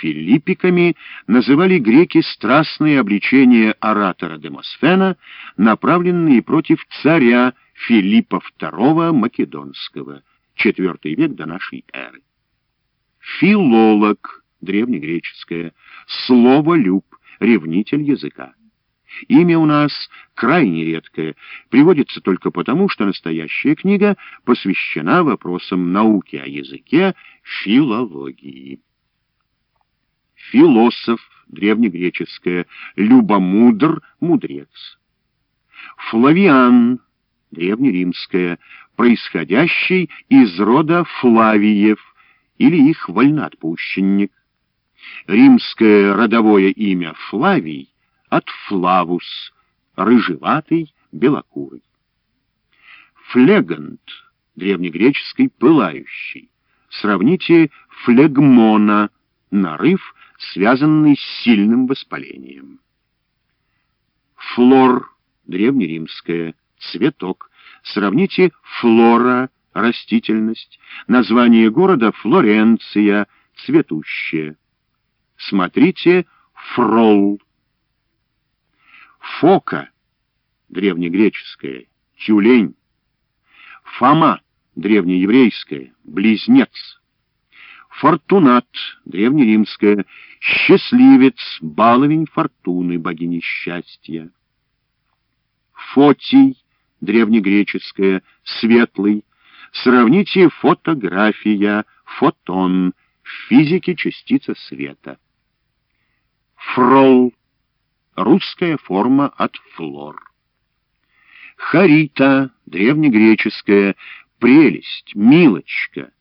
филиппиками называли греки страстные обличения оратора Демосфена, направленные против царя Филиппа II Македонского, IV век до нашей эры. Филолог, древнегреческое, слово «люб», ревнитель языка. Имя у нас крайне редкое, приводится только потому, что настоящая книга посвящена вопросам науки о языке, филологии. Философ, древнегреческое, любомудр, мудрец. Флавиан, древнеримское, происходящий из рода Флавиев или их вольноотпущенник. Римское родовое имя Флавий от Флавус, рыжеватый, белокурый. Флегант, древнегреческий пылающий. Сравните флегмона, нарыв, связанный с сильным воспалением. Флор, древнеримское, цветок. Сравните флора, растительность. Название города Флоренция, цветущая. Смотрите фрол. Фока, древнегреческое, тюлень. Фома, древнееврейское, близнец. Фортунат, древнеримское, счастливец, баловень фортуны, богини счастья. Фотий, древнегреческое, светлый. Сравните фотография, фотон, в физике частица света. Фрол, русская форма от флор. Харита, древнегреческая, прелесть, милочка.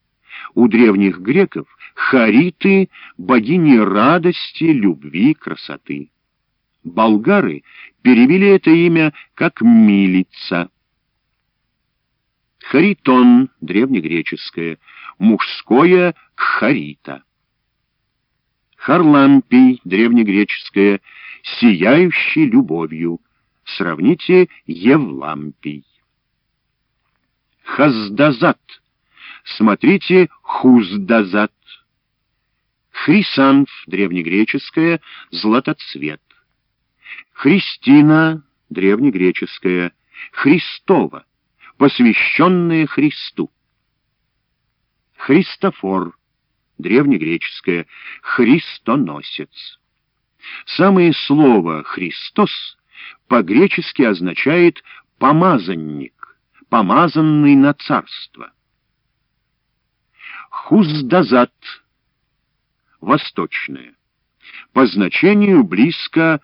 У древних греков хариты — богини радости, любви, красоты. Болгары перевели это имя как «милица». Харитон, древнегреческое, мужское — харита. Харлампий, древнегреческое, сияющий любовью. Сравните Евлампий. Хаздазат. Смотрите Хуздазат. Хрисанф, древнегреческое, златоцвет. Христина, древнегреческое, Христова, посвященная Христу. Христофор, древнегреческое, христоносец. Самое слово «Христос» по-гречески означает «помазанник», «помазанный на царство». Хуздазат, восточное, по значению близко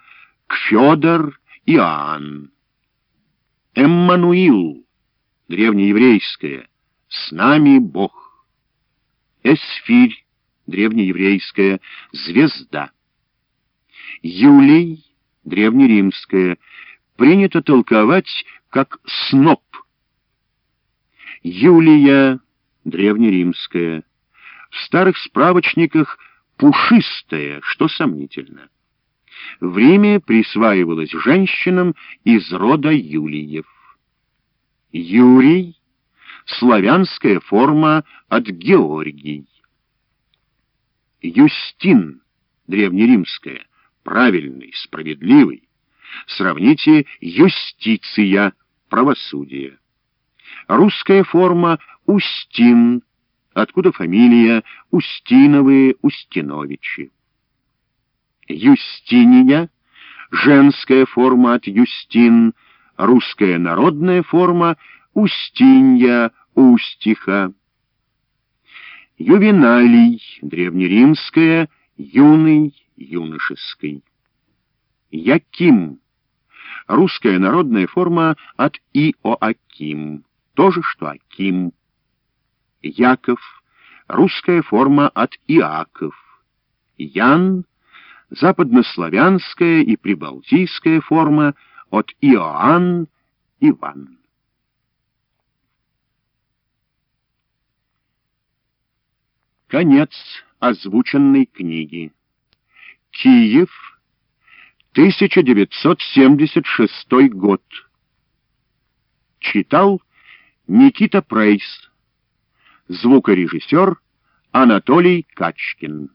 к Федор Иоанн. Эммануил, древнееврейское, с нами Бог. Эсфирь, древнееврейская, звезда. Юлий, древнеримская, принято толковать как сноп. Юлия, древнеримская, в старых справочниках пушистая, что сомнительно. В Риме присваивалась женщинам из рода Юлиев. Юрий — славянская форма от Георгий. Юстин, древнеримская, правильный, справедливый. Сравните юстиция, правосудие. Русская форма Устин, откуда фамилия Устиновые, Устиновичи. Юстиния, женская форма от Юстин, русская народная форма Устинья, Устиха. Ювеналий, древнеримская, юный, юношеский. Яким, русская народная форма от Иоаким, то же, что Аким. Яков, русская форма от Иаков. Ян, западнославянская и прибалтийская форма от Иоанн, Иван. Конец озвученной книги. Киев, 1976 год. Читал Никита Прейс. Звукорежиссер Анатолий Качкин.